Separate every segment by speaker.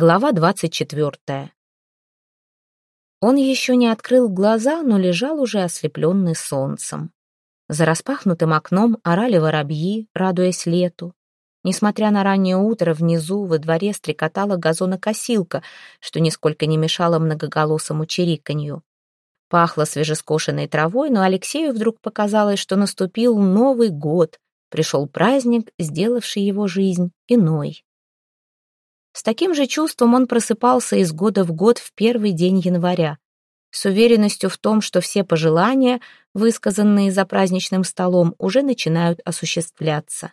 Speaker 1: Глава двадцать четвертая. Он еще не открыл глаза, но лежал уже ослепленный солнцем. За распахнутым окном орали воробьи, радуясь лету. Несмотря на раннее утро, внизу во дворе стрекотала газонокосилка, что нисколько не мешало многоголосому чириканью. Пахло свежескошенной травой, но Алексею вдруг показалось, что наступил Новый год, пришел праздник, сделавший его жизнь иной. С таким же чувством он просыпался из года в год в первый день января, с уверенностью в том, что все пожелания, высказанные за праздничным столом, уже начинают осуществляться.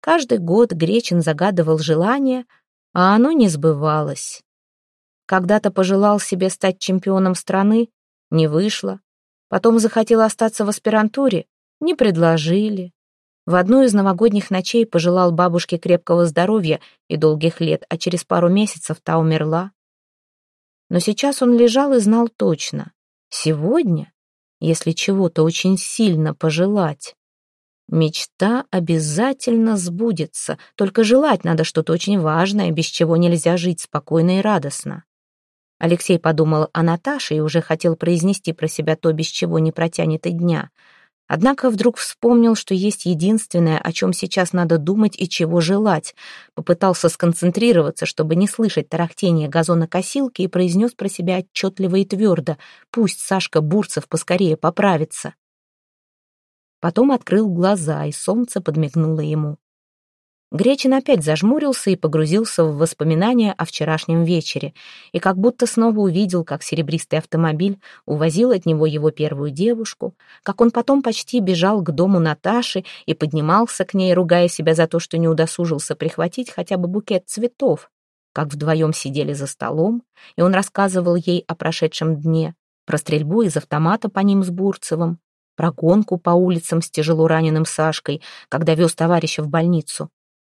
Speaker 1: Каждый год Гречин загадывал желание, а оно не сбывалось. Когда-то пожелал себе стать чемпионом страны, не вышло. Потом захотел остаться в аспирантуре, не предложили. В одну из новогодних ночей пожелал бабушке крепкого здоровья и долгих лет, а через пару месяцев та умерла. Но сейчас он лежал и знал точно. Сегодня, если чего-то очень сильно пожелать, мечта обязательно сбудется, только желать надо что-то очень важное, без чего нельзя жить спокойно и радостно. Алексей подумал о Наташе и уже хотел произнести про себя то, без чего не протянет и дня — Однако вдруг вспомнил, что есть единственное, о чем сейчас надо думать и чего желать. Попытался сконцентрироваться, чтобы не слышать тарахтения газонокосилки и произнес про себя отчетливо и твердо. Пусть Сашка Бурцев поскорее поправится. Потом открыл глаза, и солнце подмигнуло ему. Гречин опять зажмурился и погрузился в воспоминания о вчерашнем вечере, и как будто снова увидел, как серебристый автомобиль увозил от него его первую девушку, как он потом почти бежал к дому Наташи и поднимался к ней, ругая себя за то, что не удосужился прихватить хотя бы букет цветов, как вдвоем сидели за столом, и он рассказывал ей о прошедшем дне, про стрельбу из автомата по ним с Бурцевым, про гонку по улицам с тяжело раненым Сашкой, когда вез товарища в больницу,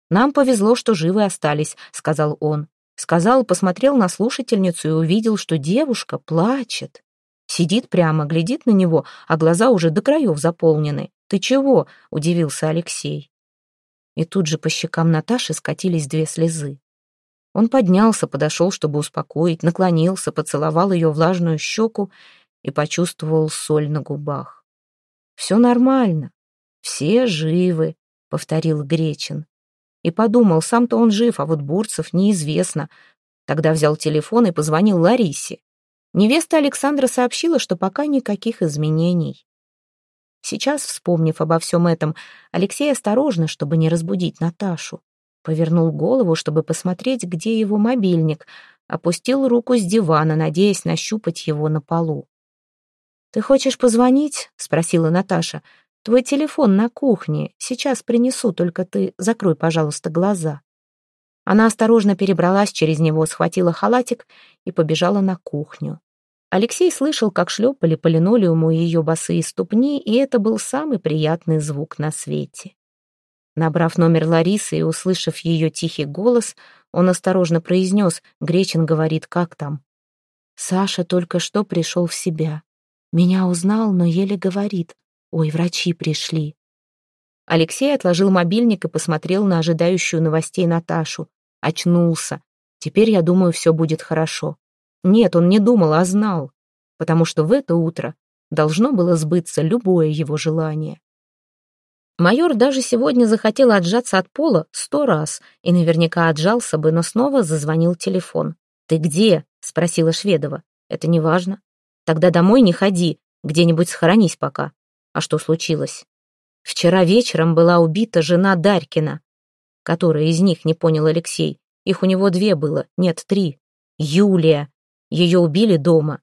Speaker 1: «Нам повезло, что живы остались», — сказал он. Сказал, посмотрел на слушательницу и увидел, что девушка плачет. Сидит прямо, глядит на него, а глаза уже до краев заполнены. «Ты чего?» — удивился Алексей. И тут же по щекам Наташи скатились две слезы. Он поднялся, подошел, чтобы успокоить, наклонился, поцеловал ее влажную щеку и почувствовал соль на губах. «Все нормально, все живы», — повторил Гречин. И подумал, сам-то он жив, а вот Бурцев неизвестно. Тогда взял телефон и позвонил Ларисе. Невеста Александра сообщила, что пока никаких изменений. Сейчас, вспомнив обо всем этом, Алексей осторожно, чтобы не разбудить Наташу. Повернул голову, чтобы посмотреть, где его мобильник, опустил руку с дивана, надеясь нащупать его на полу. «Ты хочешь позвонить?» — спросила Наташа. Твой телефон на кухне. Сейчас принесу, только ты закрой, пожалуйста, глаза». Она осторожно перебралась через него, схватила халатик и побежала на кухню. Алексей слышал, как шлепали по линолеуму ее босые ступни, и это был самый приятный звук на свете. Набрав номер Ларисы и услышав ее тихий голос, он осторожно произнес, Гречин говорит, как там. Саша только что пришел в себя. Меня узнал, но еле говорит. Ой, врачи пришли. Алексей отложил мобильник и посмотрел на ожидающую новостей Наташу. Очнулся. Теперь, я думаю, все будет хорошо. Нет, он не думал, а знал. Потому что в это утро должно было сбыться любое его желание. Майор даже сегодня захотел отжаться от пола сто раз и наверняка отжался бы, но снова зазвонил телефон. «Ты где?» — спросила Шведова. «Это не важно. Тогда домой не ходи, где-нибудь схоронись пока. А что случилось? Вчера вечером была убита жена Дарькина. Которая из них, не понял Алексей. Их у него две было, нет, три. Юлия. Ее убили дома.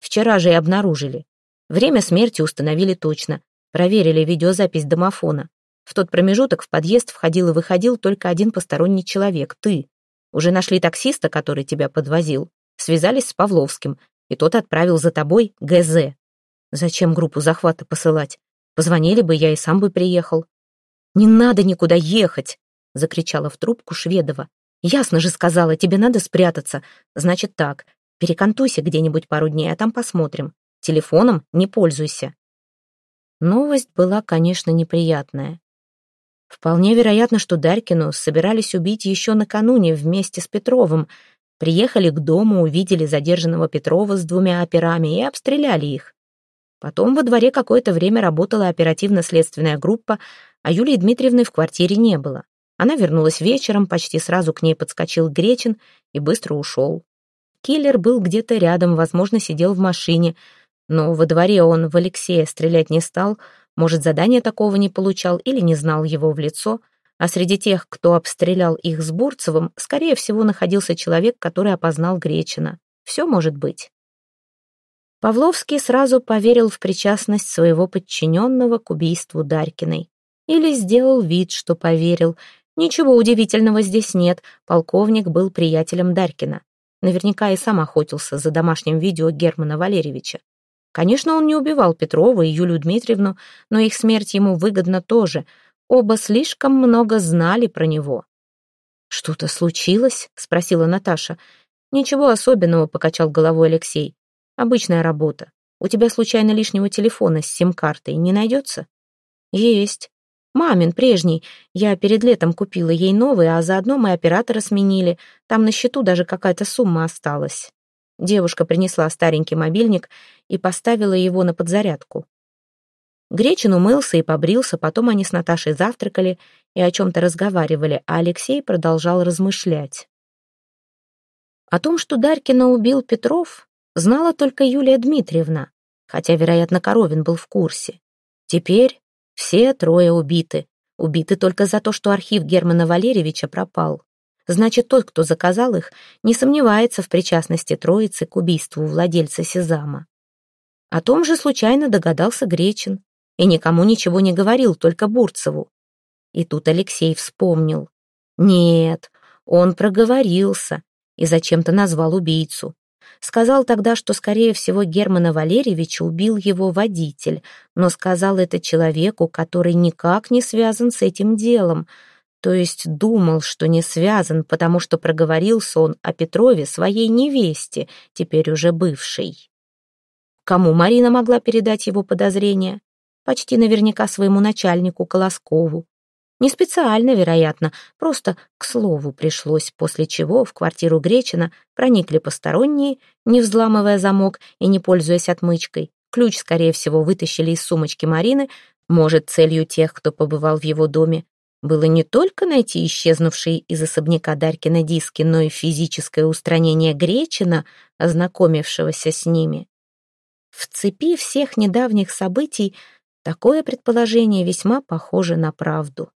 Speaker 1: Вчера же и обнаружили. Время смерти установили точно. Проверили видеозапись домофона. В тот промежуток в подъезд входил и выходил только один посторонний человек, ты. Уже нашли таксиста, который тебя подвозил. Связались с Павловским, и тот отправил за тобой ГЗ. Зачем группу захвата посылать? Позвонили бы, я и сам бы приехал. «Не надо никуда ехать!» — закричала в трубку Шведова. «Ясно же сказала, тебе надо спрятаться. Значит так, перекантуйся где-нибудь пару дней, а там посмотрим. Телефоном не пользуйся». Новость была, конечно, неприятная. Вполне вероятно, что Дарькину собирались убить еще накануне вместе с Петровым. Приехали к дому, увидели задержанного Петрова с двумя операми и обстреляли их. Потом во дворе какое-то время работала оперативно-следственная группа, а Юлии Дмитриевны в квартире не было. Она вернулась вечером, почти сразу к ней подскочил Гречин и быстро ушел. Киллер был где-то рядом, возможно, сидел в машине, но во дворе он в Алексея стрелять не стал, может, задания такого не получал или не знал его в лицо, а среди тех, кто обстрелял их с Бурцевым, скорее всего, находился человек, который опознал Гречина. Все может быть. Павловский сразу поверил в причастность своего подчиненного к убийству Дарькиной. Или сделал вид, что поверил. Ничего удивительного здесь нет, полковник был приятелем Дарькина. Наверняка и сам охотился за домашним видео Германа Валерьевича. Конечно, он не убивал Петрова и Юлию Дмитриевну, но их смерть ему выгодна тоже. Оба слишком много знали про него. «Что-то случилось?» — спросила Наташа. «Ничего особенного», — покачал головой Алексей. Обычная работа. У тебя случайно лишнего телефона с сим-картой не найдется? Есть. Мамин, прежний. Я перед летом купила ей новый, а заодно мы оператора сменили. Там на счету даже какая-то сумма осталась. Девушка принесла старенький мобильник и поставила его на подзарядку. Гречин умылся и побрился, потом они с Наташей завтракали и о чем-то разговаривали, а Алексей продолжал размышлять. О том, что Дарькина убил Петров, знала только Юлия Дмитриевна, хотя, вероятно, Коровин был в курсе. Теперь все трое убиты. Убиты только за то, что архив Германа Валерьевича пропал. Значит, тот, кто заказал их, не сомневается в причастности троицы к убийству владельца Сезама. О том же случайно догадался Гречин и никому ничего не говорил, только Бурцеву. И тут Алексей вспомнил. Нет, он проговорился и зачем-то назвал убийцу. Сказал тогда, что, скорее всего, Германа Валерьевича убил его водитель, но сказал это человеку, который никак не связан с этим делом. То есть думал, что не связан, потому что проговорился он о Петрове своей невесте, теперь уже бывшей. Кому Марина могла передать его подозрения? Почти наверняка своему начальнику Колоскову. Не специально, вероятно, просто к слову пришлось, после чего в квартиру Гречина проникли посторонние, не взламывая замок и не пользуясь отмычкой. Ключ, скорее всего, вытащили из сумочки Марины, может, целью тех, кто побывал в его доме, было не только найти исчезнувшие из особняка Дарькина диски, но и физическое устранение Гречина, ознакомившегося с ними. В цепи всех недавних событий такое предположение весьма похоже на правду.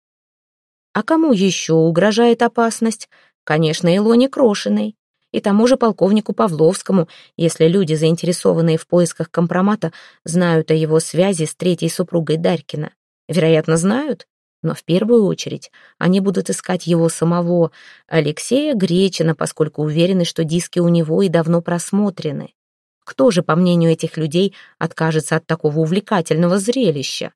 Speaker 1: А кому еще угрожает опасность? Конечно, Илоне Крошиной. И тому же полковнику Павловскому, если люди, заинтересованные в поисках компромата, знают о его связи с третьей супругой Дарькина. Вероятно, знают, но в первую очередь они будут искать его самого, Алексея Гречина, поскольку уверены, что диски у него и давно просмотрены. Кто же, по мнению этих людей, откажется от такого увлекательного зрелища?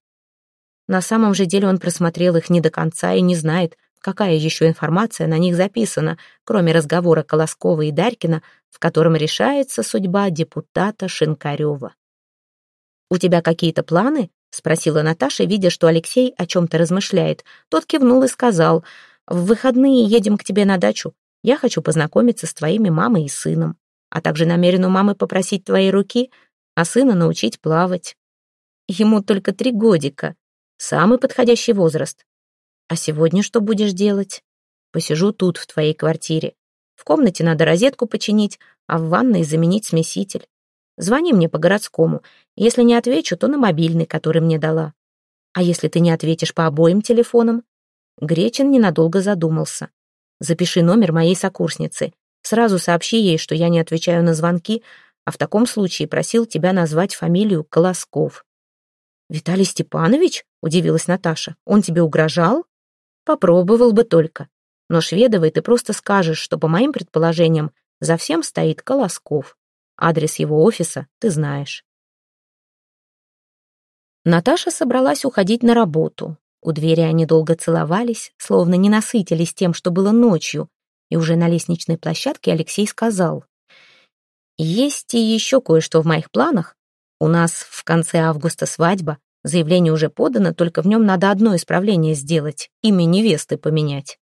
Speaker 1: На самом же деле он просмотрел их не до конца и не знает, какая еще информация на них записана, кроме разговора Колоскова и Дарькина, в котором решается судьба депутата Шинкарева. «У тебя какие-то планы?» — спросила Наташа, видя, что Алексей о чем-то размышляет. Тот кивнул и сказал, «В выходные едем к тебе на дачу. Я хочу познакомиться с твоими мамой и сыном, а также намерен у мамы попросить твоей руки, а сына научить плавать. Ему только три годика, Самый подходящий возраст. А сегодня что будешь делать? Посижу тут, в твоей квартире. В комнате надо розетку починить, а в ванной заменить смеситель. Звони мне по городскому. Если не отвечу, то на мобильный, который мне дала. А если ты не ответишь по обоим телефонам? Гречин ненадолго задумался. Запиши номер моей сокурсницы. Сразу сообщи ей, что я не отвечаю на звонки, а в таком случае просил тебя назвать фамилию Колосков. «Виталий Степанович?» — удивилась Наташа. «Он тебе угрожал?» «Попробовал бы только. Но Шведовой ты просто скажешь, что, по моим предположениям, за всем стоит Колосков. Адрес его офиса ты знаешь». Наташа собралась уходить на работу. У двери они долго целовались, словно не насытились тем, что было ночью, и уже на лестничной площадке Алексей сказал. «Есть и еще кое-что в моих планах, у нас в конце августа свадьба. Заявление уже подано, только в нем надо одно исправление сделать. Имя невесты поменять.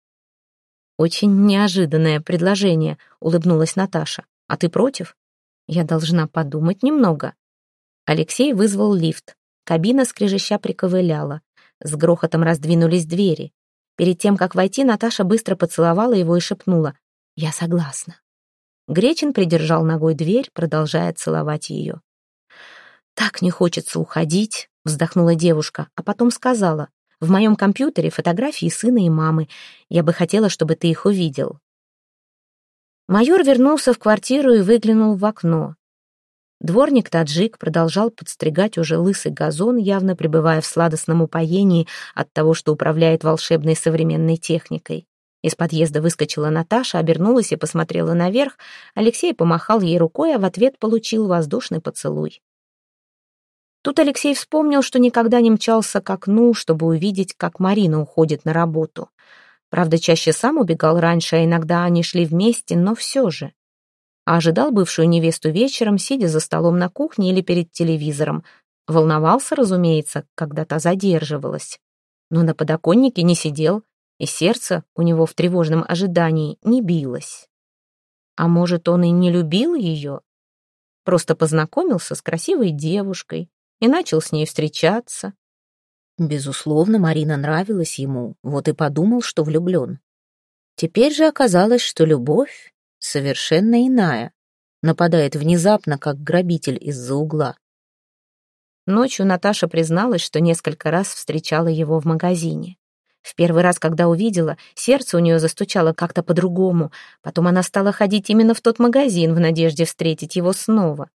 Speaker 1: «Очень неожиданное предложение», — улыбнулась Наташа. «А ты против?» «Я должна подумать немного». Алексей вызвал лифт. Кабина скрежеща приковыляла. С грохотом раздвинулись двери. Перед тем, как войти, Наташа быстро поцеловала его и шепнула «Я согласна». Гречин придержал ногой дверь, продолжая целовать ее. «Так не хочется уходить», — вздохнула девушка, а потом сказала «В моем компьютере фотографии сына и мамы. Я бы хотела, чтобы ты их увидел». Майор вернулся в квартиру и выглянул в окно. Дворник-таджик продолжал подстригать уже лысый газон, явно пребывая в сладостном упоении от того, что управляет волшебной современной техникой. Из подъезда выскочила Наташа, обернулась и посмотрела наверх. Алексей помахал ей рукой, а в ответ получил воздушный поцелуй. Тут Алексей вспомнил, что никогда не мчался к окну, чтобы увидеть, как Марина уходит на работу. Правда, чаще сам убегал раньше, а иногда они шли вместе, но все же а ожидал бывшую невесту вечером, сидя за столом на кухне или перед телевизором. Волновался, разумеется, когда та задерживалась. Но на подоконнике не сидел, и сердце у него в тревожном ожидании не билось. А может, он и не любил ее? Просто познакомился с красивой девушкой и начал с ней встречаться. Безусловно, Марина нравилась ему, вот и подумал, что влюблен. Теперь же оказалось, что любовь совершенно иная, нападает внезапно, как грабитель из-за угла. Ночью Наташа призналась, что несколько раз встречала его в магазине. В первый раз, когда увидела, сердце у нее застучало как-то по-другому. Потом она стала ходить именно в тот магазин в надежде встретить его снова.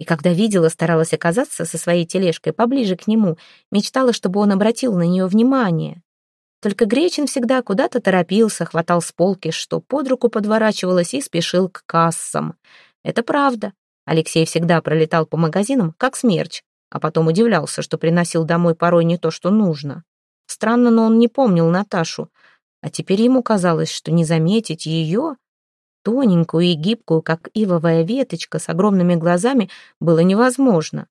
Speaker 1: И когда видела, старалась оказаться со своей тележкой поближе к нему, мечтала, чтобы он обратил на нее внимание. Только Гречин всегда куда-то торопился, хватал с полки, что под руку подворачивалось, и спешил к кассам. Это правда. Алексей всегда пролетал по магазинам, как смерч, а потом удивлялся, что приносил домой порой не то, что нужно. Странно, но он не помнил Наташу. А теперь ему казалось, что не заметить ее, тоненькую и гибкую, как ивовая веточка с огромными глазами, было невозможно.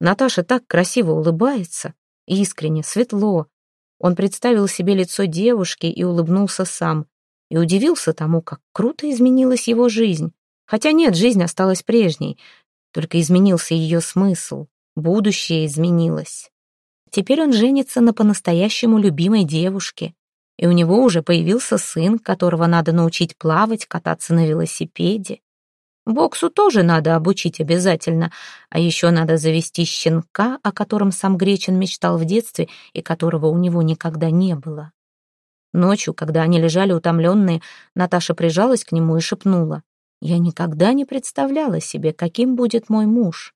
Speaker 1: Наташа так красиво улыбается, искренне, светло, он представил себе лицо девушки и улыбнулся сам. И удивился тому, как круто изменилась его жизнь. Хотя нет, жизнь осталась прежней. Только изменился ее смысл. Будущее изменилось. Теперь он женится на по-настоящему любимой девушке. И у него уже появился сын, которого надо научить плавать, кататься на велосипеде. Боксу тоже надо обучить обязательно, а еще надо завести щенка, о котором сам Гречин мечтал в детстве и которого у него никогда не было. Ночью, когда они лежали утомленные, Наташа прижалась к нему и шепнула. «Я никогда не представляла себе, каким будет мой муж.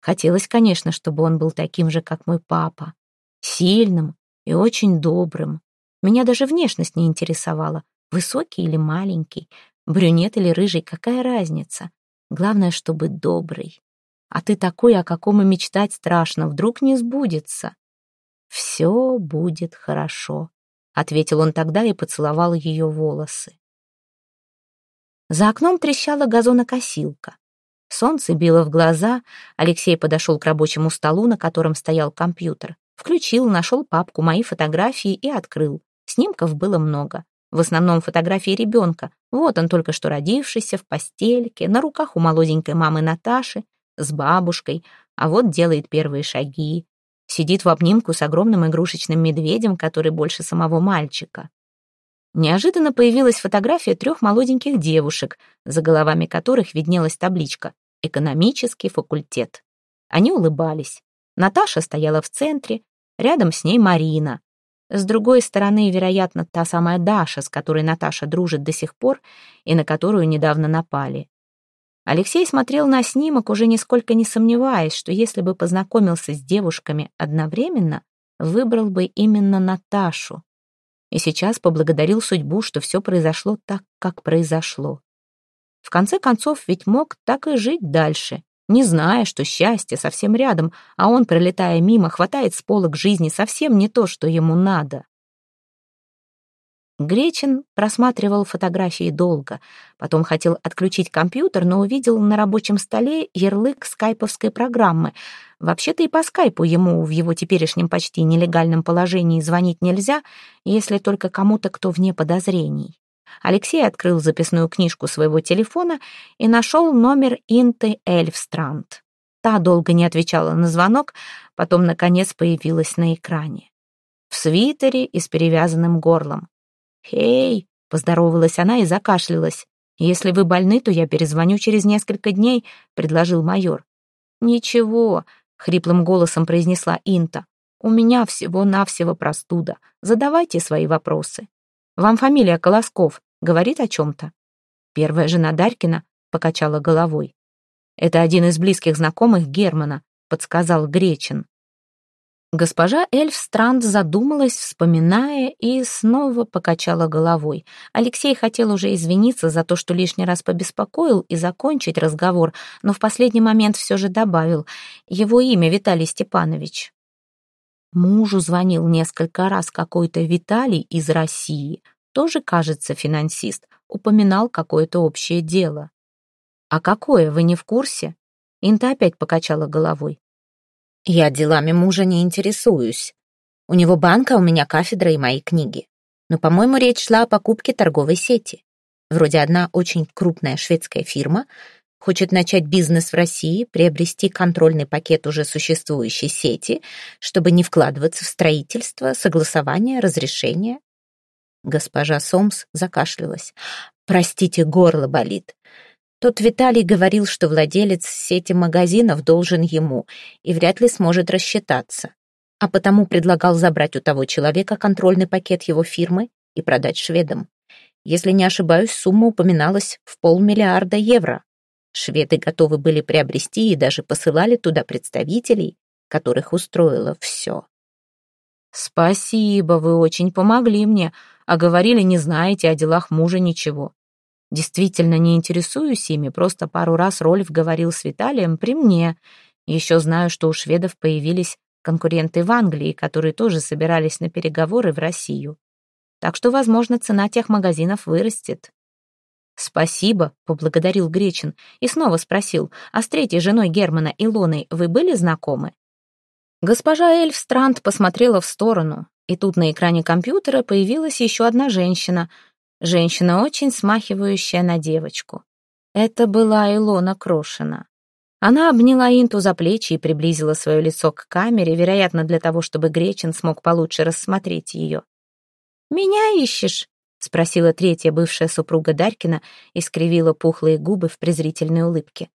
Speaker 1: Хотелось, конечно, чтобы он был таким же, как мой папа. Сильным и очень добрым. Меня даже внешность не интересовала, высокий или маленький. Брюнет или рыжий, какая разница? Главное, чтобы добрый. А ты такой, о каком и мечтать страшно, вдруг не сбудется. Все будет хорошо, ответил он тогда и поцеловал ее волосы. За окном трещала газонокосилка. Солнце било в глаза, Алексей подошел к рабочему столу, на котором стоял компьютер. Включил, нашел папку «Мои фотографии» и открыл. Снимков было много. В основном фотографии ребенка. Вот он только что родившийся, в постельке, на руках у молоденькой мамы Наташи, с бабушкой, а вот делает первые шаги. Сидит в обнимку с огромным игрушечным медведем, который больше самого мальчика. Неожиданно появилась фотография трех молоденьких девушек, за головами которых виднелась табличка «Экономический факультет». Они улыбались. Наташа стояла в центре, рядом с ней Марина. С другой стороны, вероятно, та самая Даша, с которой Наташа дружит до сих пор и на которую недавно напали. Алексей смотрел на снимок, уже нисколько не сомневаясь, что если бы познакомился с девушками одновременно, выбрал бы именно Наташу. И сейчас поблагодарил судьбу, что все произошло так, как произошло. В конце концов, ведь мог так и жить дальше, не зная, что счастье совсем рядом, а он, пролетая мимо, хватает с полок жизни совсем не то, что ему надо. Гречин просматривал фотографии долго, потом хотел отключить компьютер, но увидел на рабочем столе ярлык скайповской программы. Вообще-то и по скайпу ему в его теперешнем почти нелегальном положении звонить нельзя, если только кому-то, кто вне подозрений. Алексей открыл записную книжку своего телефона и нашел номер Инты Эльфстранд. Та долго не отвечала на звонок, потом, наконец, появилась на экране. В свитере и с перевязанным горлом. «Хей!» — поздоровалась она и закашлялась. «Если вы больны, то я перезвоню через несколько дней», — предложил майор. «Ничего», — хриплым голосом произнесла Инта. «У меня всего-навсего простуда. Задавайте свои вопросы. Вам фамилия Колосков говорит о чем-то?» Первая жена Дарькина покачала головой. «Это один из близких знакомых Германа», — подсказал Гречин. Госпожа Эльфстранд задумалась, вспоминая, и снова покачала головой. Алексей хотел уже извиниться за то, что лишний раз побеспокоил, и закончить разговор, но в последний момент все же добавил его имя Виталий Степанович. Мужу звонил несколько раз какой-то Виталий из России, тоже, кажется, финансист, упоминал какое-то общее дело. «А какое, вы не в курсе?» Инта опять покачала головой. Я делами мужа не интересуюсь. У него банка, у меня кафедра и мои книги. Но, по-моему, речь шла о покупке торговой сети. Вроде одна очень крупная шведская фирма хочет начать бизнес в России, приобрести контрольный пакет уже существующей сети, чтобы не вкладываться в строительство, согласование, разрешение. Госпожа Сомс закашлялась. «Простите, горло болит. Тот Виталий говорил, что владелец сети магазинов должен ему и вряд ли сможет рассчитаться, а потому предлагал забрать у того человека контрольный пакет его фирмы и продать шведам. Если не ошибаюсь, сумма упоминалась в полмиллиарда евро. Шведы готовы были приобрести и даже посылали туда представителей, которых устроило все. «Спасибо, вы очень помогли мне, а говорили, не знаете о делах мужа ничего. Действительно не интересуюсь ими, просто пару раз Рольф говорил с Виталием при мне. Еще знаю, что у шведов появились конкуренты в Англии, которые тоже собирались на переговоры в Россию. Так что, возможно, цена тех магазинов вырастет. «Спасибо», — поблагодарил Гречин и снова спросил, «А с третьей женой Германа, Илоной, вы были знакомы?» Госпожа Эльфстранд посмотрела в сторону, и тут на экране компьютера появилась еще одна женщина — Женщина, очень смахивающая на девочку. Это была Илона Крошина. Она обняла Инту за плечи и приблизила свое лицо к камере, вероятно, для того, чтобы Гречин смог получше рассмотреть ее. «Меня ищешь?» — спросила третья бывшая супруга Дарькина и скривила пухлые губы в презрительной улыбке.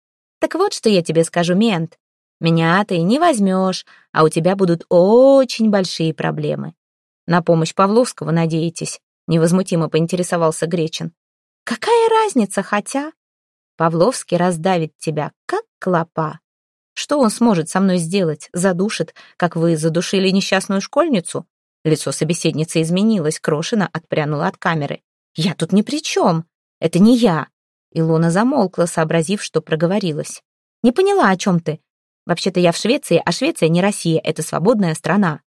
Speaker 1: «Так вот, что я тебе скажу, мент. Меня ты не возьмешь, а у тебя будут очень большие проблемы. На помощь Павловского надеетесь, невозмутимо поинтересовался Гречин. «Какая разница, хотя...» «Павловский раздавит тебя, как клопа. Что он сможет со мной сделать? Задушит, как вы задушили несчастную школьницу?» Лицо собеседницы изменилось, Крошина отпрянула от камеры. «Я тут ни при чем. Это не я». Илона замолкла, сообразив, что проговорилась. «Не поняла, о чем ты. Вообще-то я в Швеции, а Швеция не Россия, это свободная страна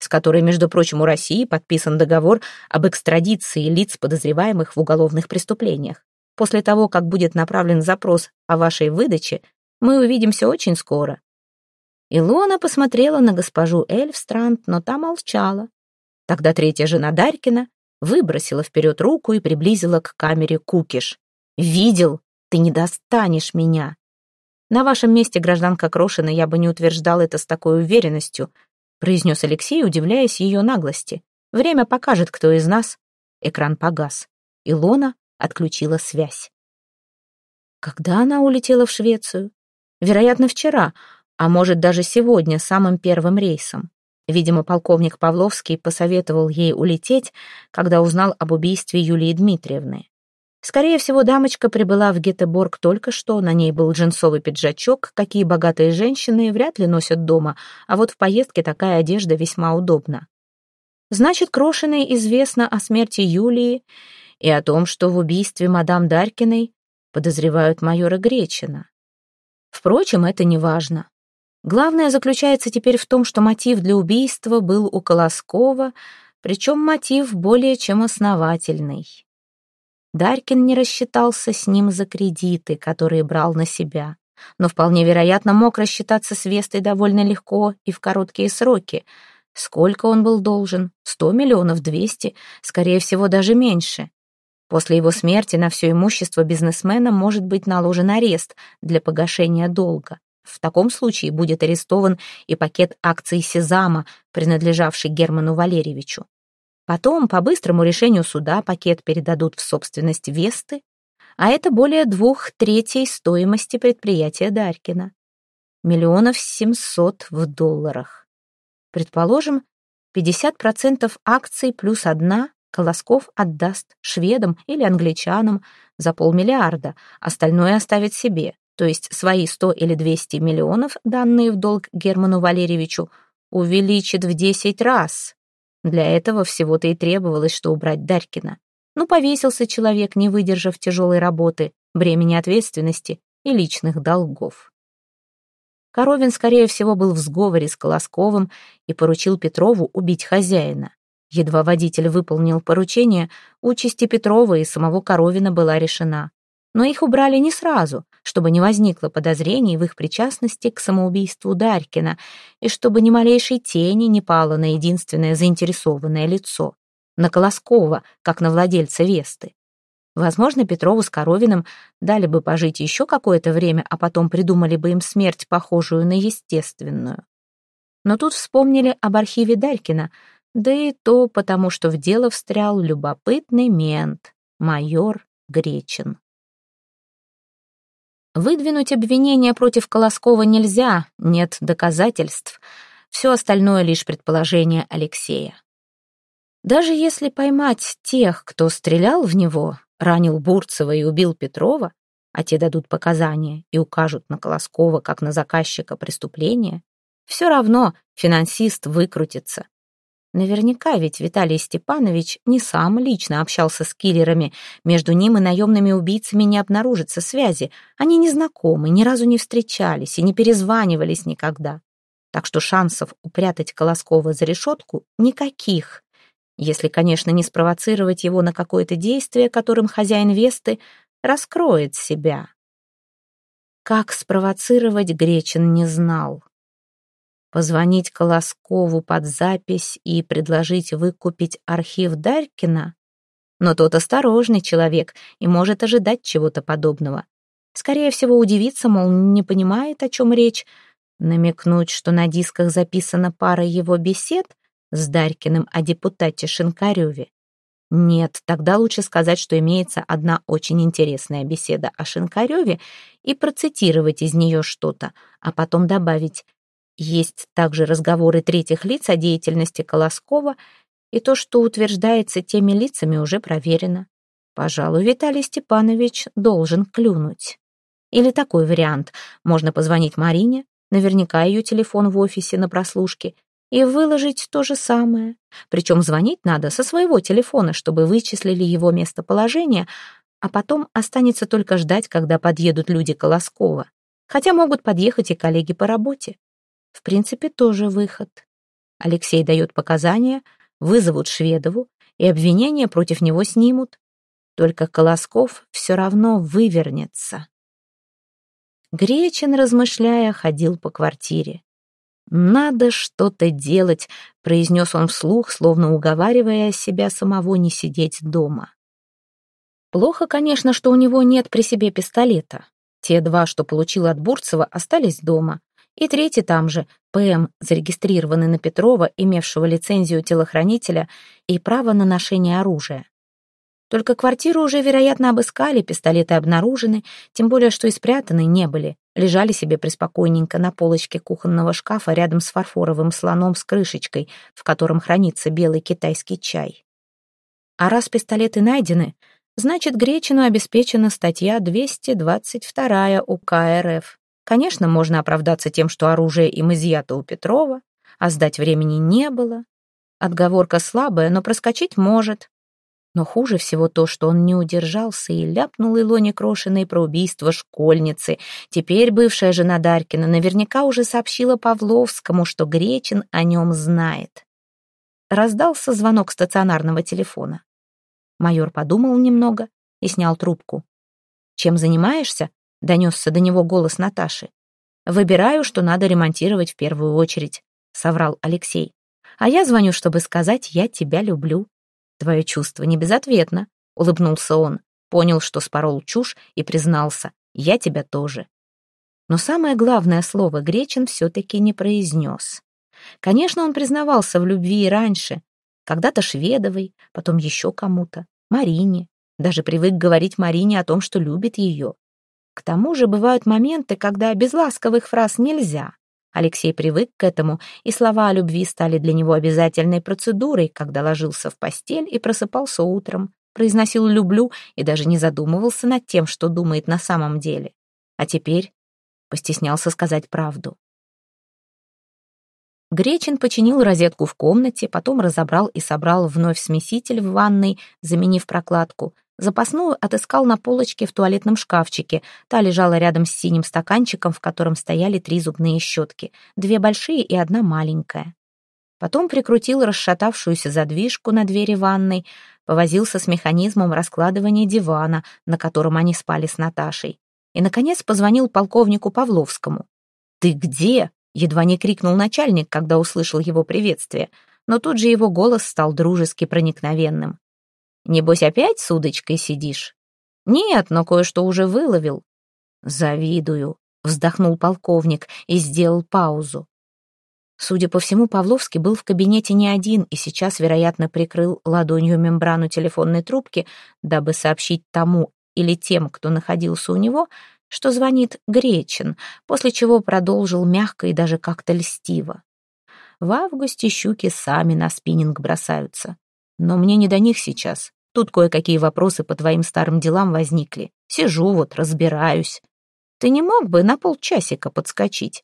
Speaker 1: с которой, между прочим, у России подписан договор об экстрадиции лиц, подозреваемых в уголовных преступлениях. После того, как будет направлен запрос о вашей выдаче, мы увидимся очень скоро». Илона посмотрела на госпожу Эльфстранд, но та молчала. Тогда третья жена Дарькина выбросила вперед руку и приблизила к камере Кукиш. «Видел? Ты не достанешь меня!» На вашем месте, гражданка Крошина, я бы не утверждал это с такой уверенностью, произнес Алексей, удивляясь ее наглости. «Время покажет, кто из нас». Экран погас. Илона отключила связь. Когда она улетела в Швецию? Вероятно, вчера, а может, даже сегодня, самым первым рейсом. Видимо, полковник Павловский посоветовал ей улететь, когда узнал об убийстве Юлии Дмитриевны. Скорее всего, дамочка прибыла в Гетеборг только что, на ней был джинсовый пиджачок, какие богатые женщины вряд ли носят дома, а вот в поездке такая одежда весьма удобна. Значит, Крошиной известно о смерти Юлии и о том, что в убийстве мадам Дарькиной подозревают майора Гречина. Впрочем, это не важно. Главное заключается теперь в том, что мотив для убийства был у Колоскова, причем мотив более чем основательный. Дарькин не рассчитался с ним за кредиты, которые брал на себя, но вполне вероятно мог рассчитаться с Вестой довольно легко и в короткие сроки. Сколько он был должен? Сто миллионов, двести, скорее всего, даже меньше. После его смерти на все имущество бизнесмена может быть наложен арест для погашения долга. В таком случае будет арестован и пакет акций «Сезама», принадлежавший Герману Валерьевичу. Потом, по быстрому решению суда, пакет передадут в собственность Весты, а это более двух третей стоимости предприятия Дарькина. Миллионов семьсот в долларах. Предположим, 50% акций плюс одна Колосков отдаст шведам или англичанам за полмиллиарда, остальное оставит себе, то есть свои 100 или 200 миллионов, данные в долг Герману Валерьевичу, увеличит в 10 раз. Для этого всего-то и требовалось, что убрать Дарькина. Ну, повесился человек, не выдержав тяжелой работы, бремени ответственности и личных долгов. Коровин, скорее всего, был в сговоре с Колосковым и поручил Петрову убить хозяина. Едва водитель выполнил поручение, участи Петрова и самого Коровина была решена. Но их убрали не сразу, чтобы не возникло подозрений в их причастности к самоубийству Дарькина и чтобы ни малейшей тени не пало на единственное заинтересованное лицо, на Колоскова, как на владельца Весты. Возможно, Петрову с Коровиным дали бы пожить еще какое-то время, а потом придумали бы им смерть, похожую на естественную. Но тут вспомнили об архиве Дарькина, да и то потому, что в дело встрял любопытный мент, майор Гречин. Выдвинуть обвинение против Колоскова нельзя, нет доказательств. Все остальное лишь предположение Алексея. Даже если поймать тех, кто стрелял в него, ранил Бурцева и убил Петрова, а те дадут показания и укажут на Колоскова как на заказчика преступления, все равно финансист выкрутится. Наверняка ведь Виталий Степанович не сам лично общался с киллерами. Между ним и наемными убийцами не обнаружится связи. Они не знакомы, ни разу не встречались и не перезванивались никогда. Так что шансов упрятать Колоскова за решетку никаких. Если, конечно, не спровоцировать его на какое-то действие, которым хозяин Весты раскроет себя. Как спровоцировать Гречин не знал позвонить Колоскову под запись и предложить выкупить архив Дарькина? Но тот осторожный человек и может ожидать чего-то подобного. Скорее всего, удивиться, мол, не понимает, о чем речь, намекнуть, что на дисках записана пара его бесед с Дарькиным о депутате Шинкареве. Нет, тогда лучше сказать, что имеется одна очень интересная беседа о Шинкареве и процитировать из нее что-то, а потом добавить есть также разговоры третьих лиц о деятельности Колоскова, и то, что утверждается теми лицами, уже проверено. Пожалуй, Виталий Степанович должен клюнуть. Или такой вариант. Можно позвонить Марине, наверняка ее телефон в офисе на прослушке, и выложить то же самое. Причем звонить надо со своего телефона, чтобы вычислили его местоположение, а потом останется только ждать, когда подъедут люди Колоскова. Хотя могут подъехать и коллеги по работе. В принципе, тоже выход. Алексей дает показания, вызовут Шведову, и обвинения против него снимут. Только Колосков все равно вывернется. Гречин, размышляя, ходил по квартире. «Надо что-то делать», — произнес он вслух, словно уговаривая себя самого не сидеть дома. Плохо, конечно, что у него нет при себе пистолета. Те два, что получил от Бурцева, остались дома и третий там же, ПМ, зарегистрированный на Петрова, имевшего лицензию телохранителя и право на ношение оружия. Только квартиру уже, вероятно, обыскали, пистолеты обнаружены, тем более, что и спрятаны не были. Лежали себе преспокойненько на полочке кухонного шкафа рядом с фарфоровым слоном с крышечкой, в котором хранится белый китайский чай. А раз пистолеты найдены, значит, Гречину обеспечена статья 222 УК РФ Конечно, можно оправдаться тем, что оружие им изъято у Петрова, а сдать времени не было. Отговорка слабая, но проскочить может. Но хуже всего то, что он не удержался и ляпнул Илоне Крошиной про убийство школьницы. Теперь бывшая жена Дарькина наверняка уже сообщила Павловскому, что Гречин о нем знает. Раздался звонок стационарного телефона. Майор подумал немного и снял трубку. «Чем занимаешься?» — донесся до него голос Наташи. «Выбираю, что надо ремонтировать в первую очередь», — соврал Алексей. «А я звоню, чтобы сказать, я тебя люблю. Твое чувство не безответно. улыбнулся он. Понял, что спорол чушь и признался. «Я тебя тоже». Но самое главное слово Гречин все-таки не произнес. Конечно, он признавался в любви и раньше. Когда-то Шведовой, потом еще кому-то, Марине. Даже привык говорить Марине о том, что любит ее. К тому же бывают моменты, когда без ласковых фраз нельзя. Алексей привык к этому, и слова о любви стали для него обязательной процедурой, когда ложился в постель и просыпался утром, произносил «люблю» и даже не задумывался над тем, что думает на самом деле. А теперь постеснялся сказать правду. Гречин починил розетку в комнате, потом разобрал и собрал вновь смеситель в ванной, заменив прокладку. Запасную отыскал на полочке в туалетном шкафчике. Та лежала рядом с синим стаканчиком, в котором стояли три зубные щетки. Две большие и одна маленькая. Потом прикрутил расшатавшуюся задвижку на двери ванной, повозился с механизмом раскладывания дивана, на котором они спали с Наташей. И, наконец, позвонил полковнику Павловскому. «Ты где?» — едва не крикнул начальник, когда услышал его приветствие, но тут же его голос стал дружески проникновенным. Небось, опять с удочкой сидишь? Нет, но кое-что уже выловил. Завидую, вздохнул полковник и сделал паузу. Судя по всему, Павловский был в кабинете не один и сейчас, вероятно, прикрыл ладонью мембрану телефонной трубки, дабы сообщить тому или тем, кто находился у него, что звонит Гречин, после чего продолжил мягко и даже как-то льстиво. В августе щуки сами на спиннинг бросаются. Но мне не до них сейчас. Тут кое-какие вопросы по твоим старым делам возникли. Сижу вот, разбираюсь. Ты не мог бы на полчасика подскочить?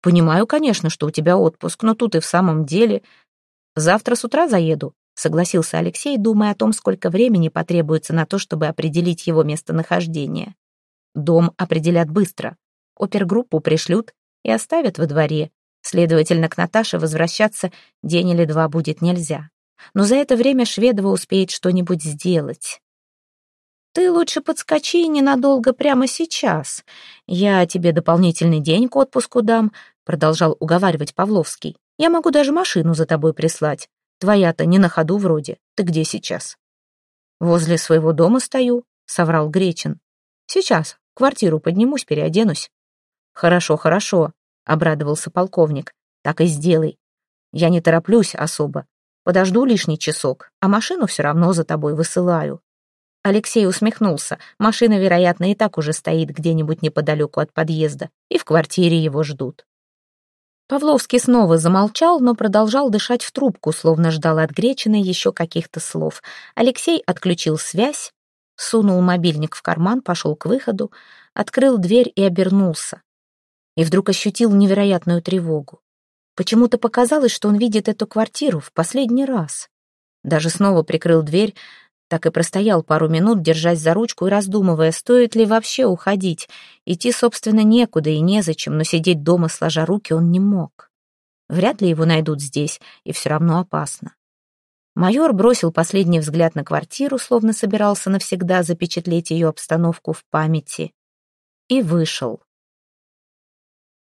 Speaker 1: Понимаю, конечно, что у тебя отпуск, но тут и в самом деле... Завтра с утра заеду, согласился Алексей, думая о том, сколько времени потребуется на то, чтобы определить его местонахождение. Дом определят быстро. Опергруппу пришлют и оставят во дворе. Следовательно, к Наташе возвращаться день или два будет нельзя но за это время Шведова успеет что-нибудь сделать. «Ты лучше подскочи ненадолго прямо сейчас. Я тебе дополнительный день к отпуску дам», — продолжал уговаривать Павловский. «Я могу даже машину за тобой прислать. Твоя-то не на ходу вроде. Ты где сейчас?» «Возле своего дома стою», — соврал Гречин. «Сейчас, квартиру поднимусь, переоденусь». «Хорошо, хорошо», — обрадовался полковник. «Так и сделай. Я не тороплюсь особо. Подожду лишний часок, а машину все равно за тобой высылаю». Алексей усмехнулся. Машина, вероятно, и так уже стоит где-нибудь неподалеку от подъезда, и в квартире его ждут. Павловский снова замолчал, но продолжал дышать в трубку, словно ждал от Гречина еще каких-то слов. Алексей отключил связь, сунул мобильник в карман, пошел к выходу, открыл дверь и обернулся. И вдруг ощутил невероятную тревогу. Почему-то показалось, что он видит эту квартиру в последний раз. Даже снова прикрыл дверь, так и простоял пару минут, держась за ручку и раздумывая, стоит ли вообще уходить. Идти, собственно, некуда и незачем, но сидеть дома, сложа руки, он не мог. Вряд ли его найдут здесь, и все равно опасно. Майор бросил последний взгляд на квартиру, словно собирался навсегда запечатлеть ее обстановку в памяти, и вышел.